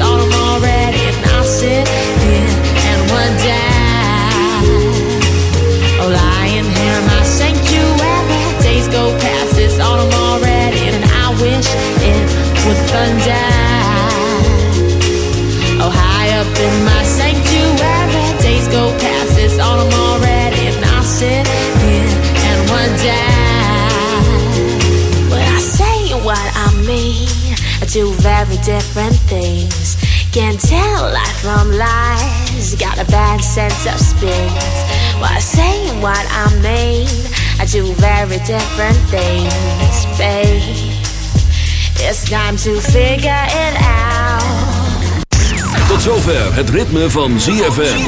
Already, and I sit and. Oh, lying here. Days go past, already, and I wish it would thunder. Oh, high up in my two very different things. Can't tell life from lies, got a bad sense of spins. What I say what I mean I do very different things, babe. It's time to figure it out. Tot zover het ritme van ZFM.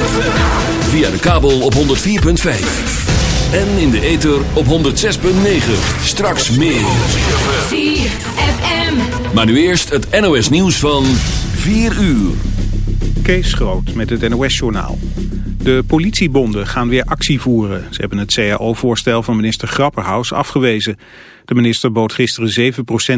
Via de kabel op 104.5. En in de ether op 106.9. Straks meer. ZFM. Maar nu eerst het NOS nieuws van 4 uur. Kees Groot met het NOS-journaal. De politiebonden gaan weer actie voeren. Ze hebben het CAO-voorstel van minister Grapperhaus afgewezen. De minister bood gisteren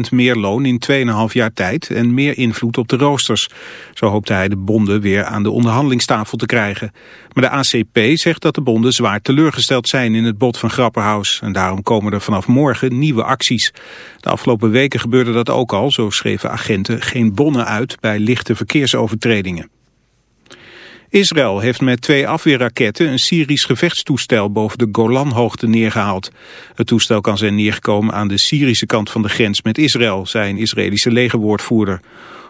7% meer loon in 2,5 jaar tijd en meer invloed op de roosters. Zo hoopte hij de bonden weer aan de onderhandelingstafel te krijgen. Maar de ACP zegt dat de bonden zwaar teleurgesteld zijn in het bod van Grapperhaus. En daarom komen er vanaf morgen nieuwe acties. De afgelopen weken gebeurde dat ook al, zo schreven agenten geen bonnen uit bij lichte verkeersovertredingen. Israël heeft met twee afweerraketten een Syrisch gevechtstoestel boven de Golanhoogte neergehaald. Het toestel kan zijn neergekomen aan de Syrische kant van de grens met Israël, zei een Israëlische legerwoordvoerder.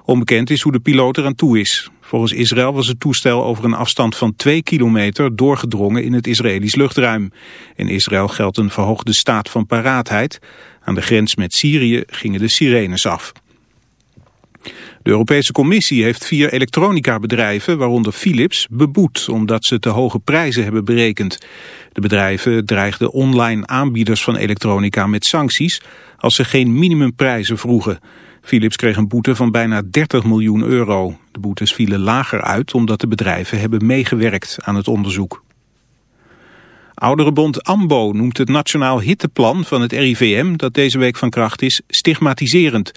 Onbekend is hoe de piloot eraan toe is. Volgens Israël was het toestel over een afstand van twee kilometer doorgedrongen in het Israëlisch luchtruim. In Israël geldt een verhoogde staat van paraatheid. Aan de grens met Syrië gingen de sirenes af. De Europese Commissie heeft vier elektronica-bedrijven, waaronder Philips, beboet omdat ze te hoge prijzen hebben berekend. De bedrijven dreigden online aanbieders van elektronica met sancties als ze geen minimumprijzen vroegen. Philips kreeg een boete van bijna 30 miljoen euro. De boetes vielen lager uit omdat de bedrijven hebben meegewerkt aan het onderzoek. Ouderenbond AMBO noemt het Nationaal Hitteplan van het RIVM, dat deze week van kracht is, stigmatiserend.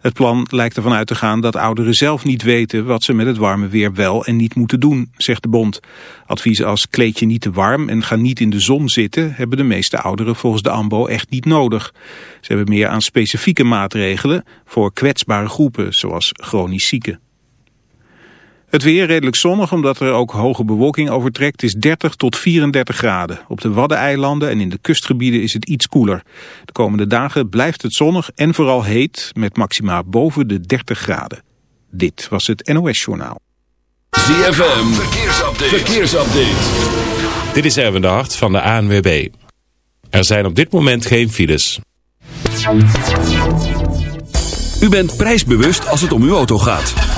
Het plan lijkt ervan uit te gaan dat ouderen zelf niet weten wat ze met het warme weer wel en niet moeten doen, zegt de bond. Adviezen als kleed je niet te warm en ga niet in de zon zitten hebben de meeste ouderen volgens de AMBO echt niet nodig. Ze hebben meer aan specifieke maatregelen voor kwetsbare groepen, zoals chronisch zieken. Het weer redelijk zonnig omdat er ook hoge bewolking overtrekt is 30 tot 34 graden. Op de Waddeneilanden en in de kustgebieden is het iets koeler. De komende dagen blijft het zonnig en vooral heet met maxima boven de 30 graden. Dit was het NOS Journaal. ZFM, verkeersupdate. verkeersupdate. Dit is Erwin de Hart van de ANWB. Er zijn op dit moment geen files. U bent prijsbewust als het om uw auto gaat.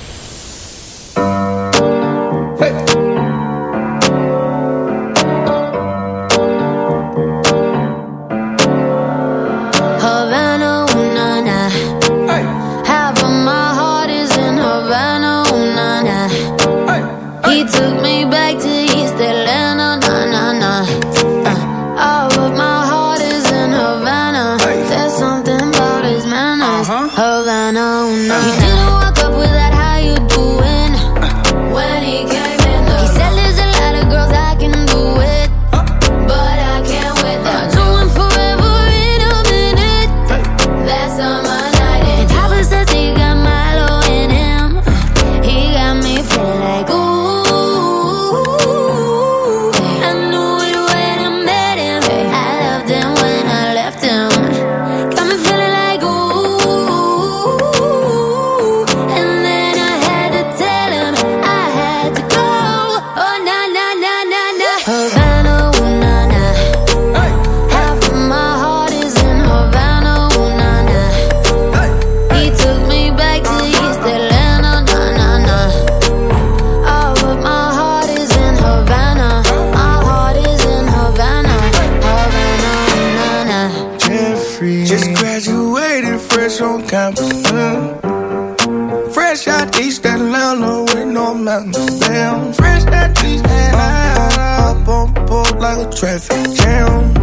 Fresh on campus. mm. Fresh out East Atlanta with no mountains. Damn, fresh out East Atlanta. Up on board like a traffic jam.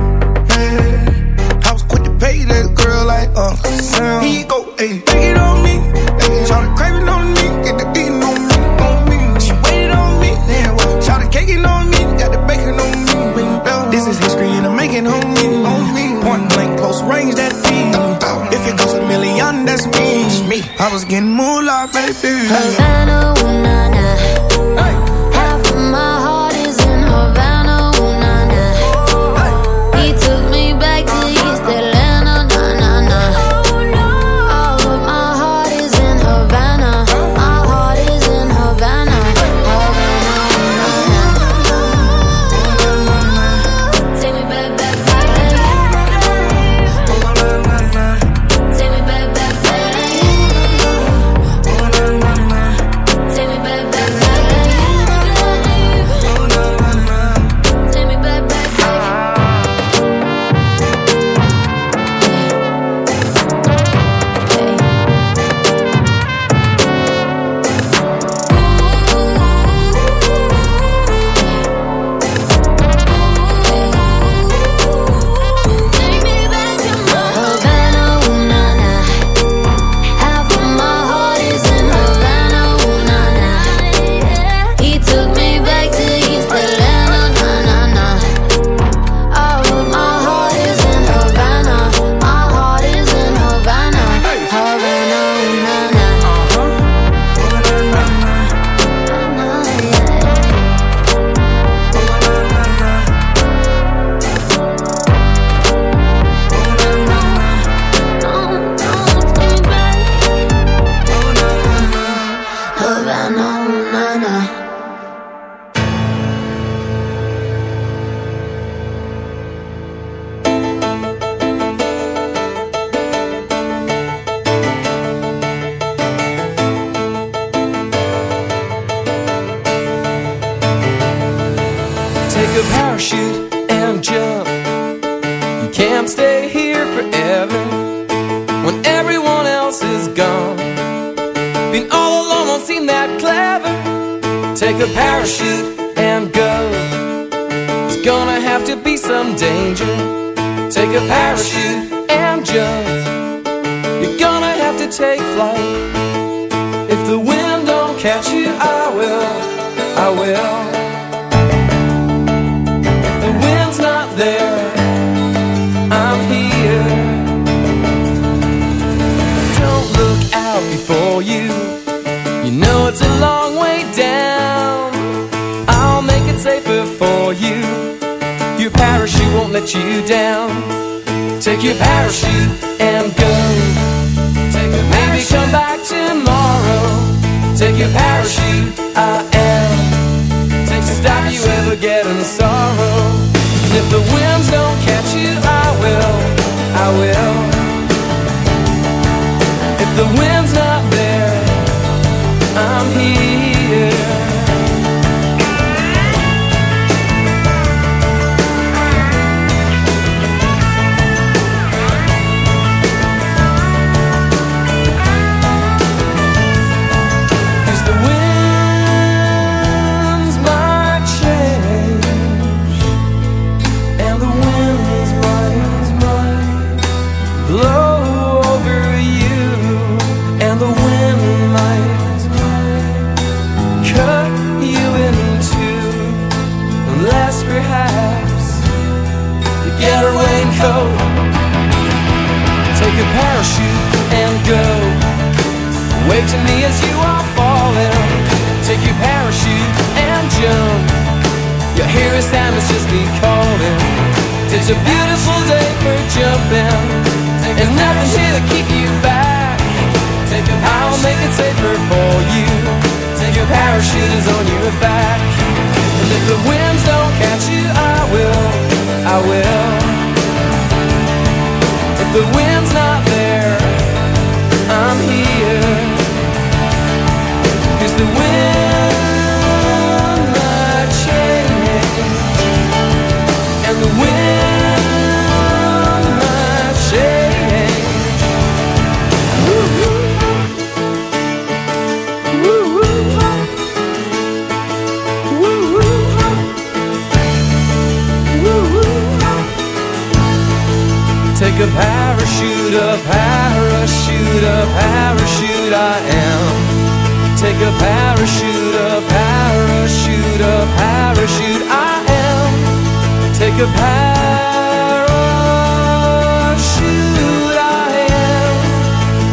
Man, I was quick to pay that girl like Uncle Sam. You go, ayy, take it on me. Ayy, try it on me, get the beating on me, on me. She waited on me, then what? Try to cake on me, got the bacon on me. This is history and I'm making me, on me. Point blank, close range, that million, that's me. me. I was getting moolah, baby. Havana, ooh na na.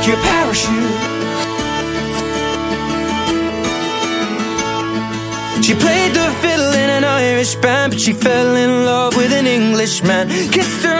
Take your parachute. She played the fiddle in an Irish band, but she fell in love with an Englishman. Kissed her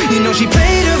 you know she played her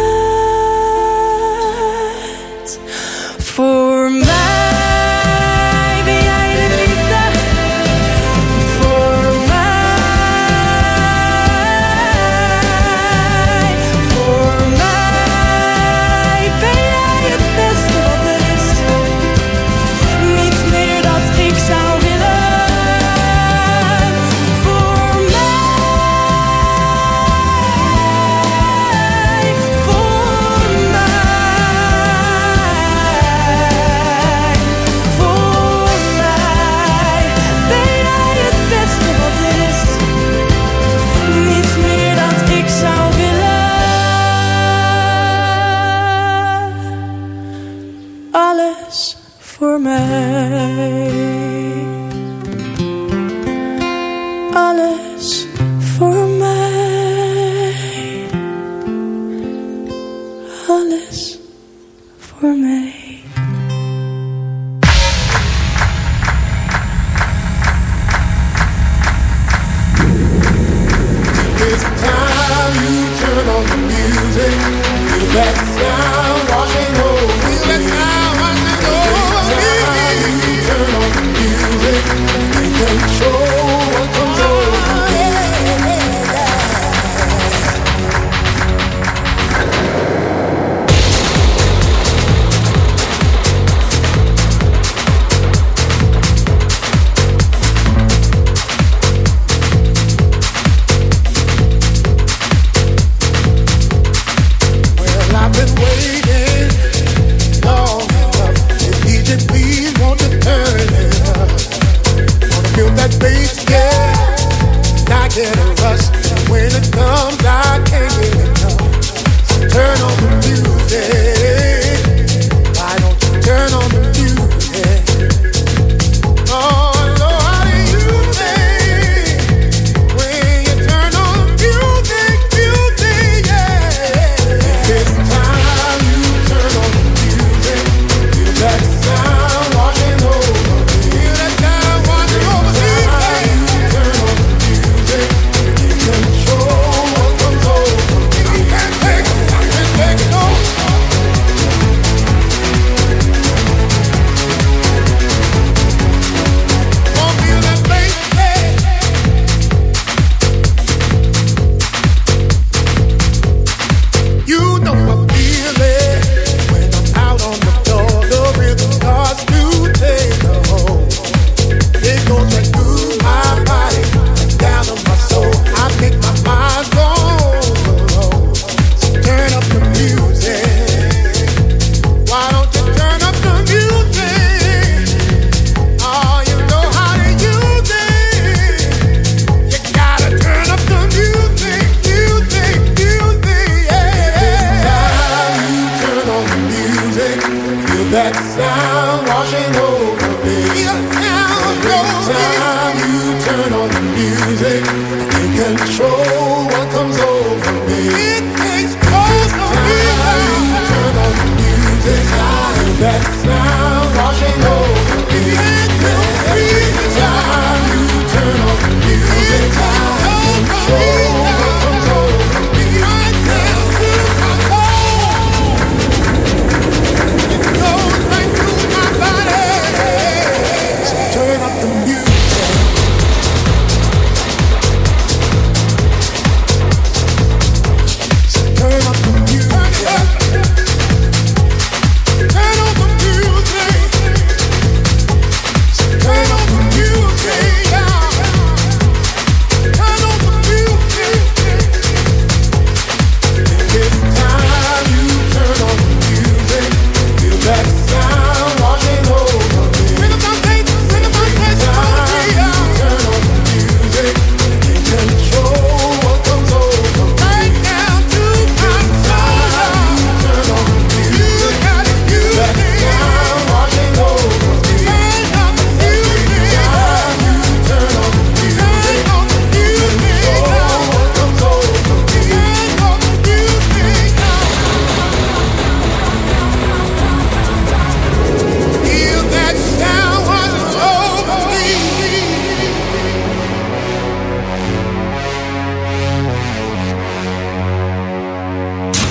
That's now.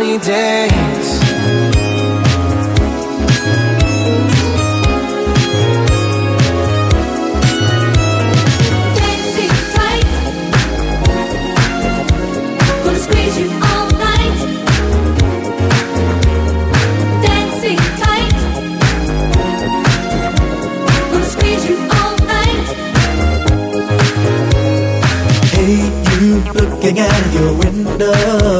Hey, you all night, dancing tight, squeeze you all night. Ain't you looking out your window.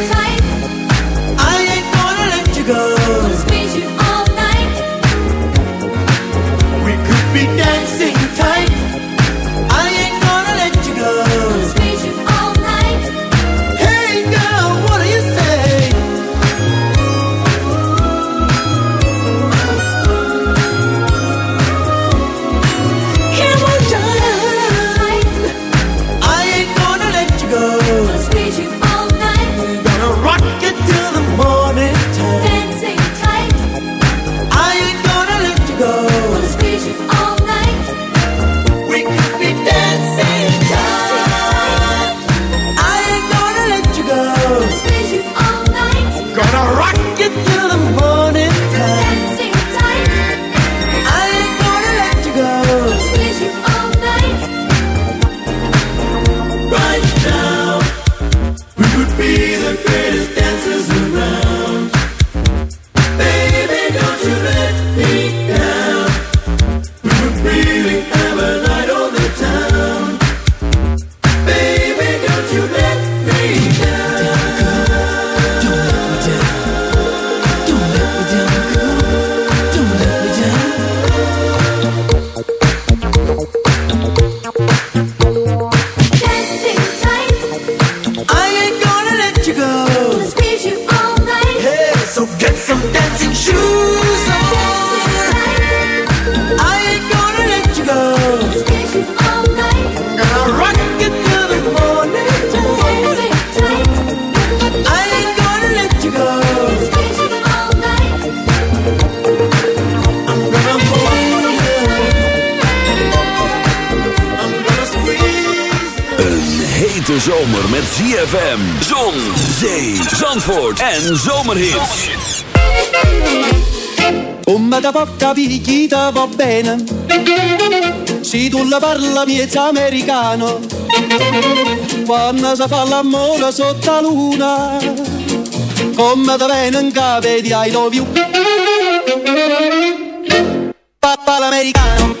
quando parla miezza americano, quando si fa l'amore sotto la luna, come te venga vedi ai dovi. Papà l'americano.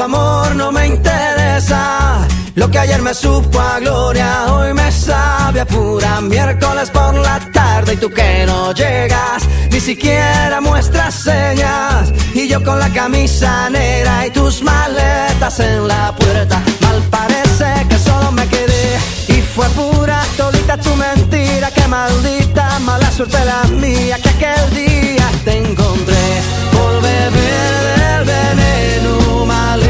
tu amor no me interesa. Lo que ayer me supo a gloria, hoy me sabe a pura miércoles por la tarde y tú que no llegas, ni siquiera muestras señas. Y yo con la camisa negra y tus maletas en la puerta, mal parece que solo me quedé. Y fue pura tolita tu mentira, que maldita mala suerte la mía, que aquel día te encontré por beber del veneno mal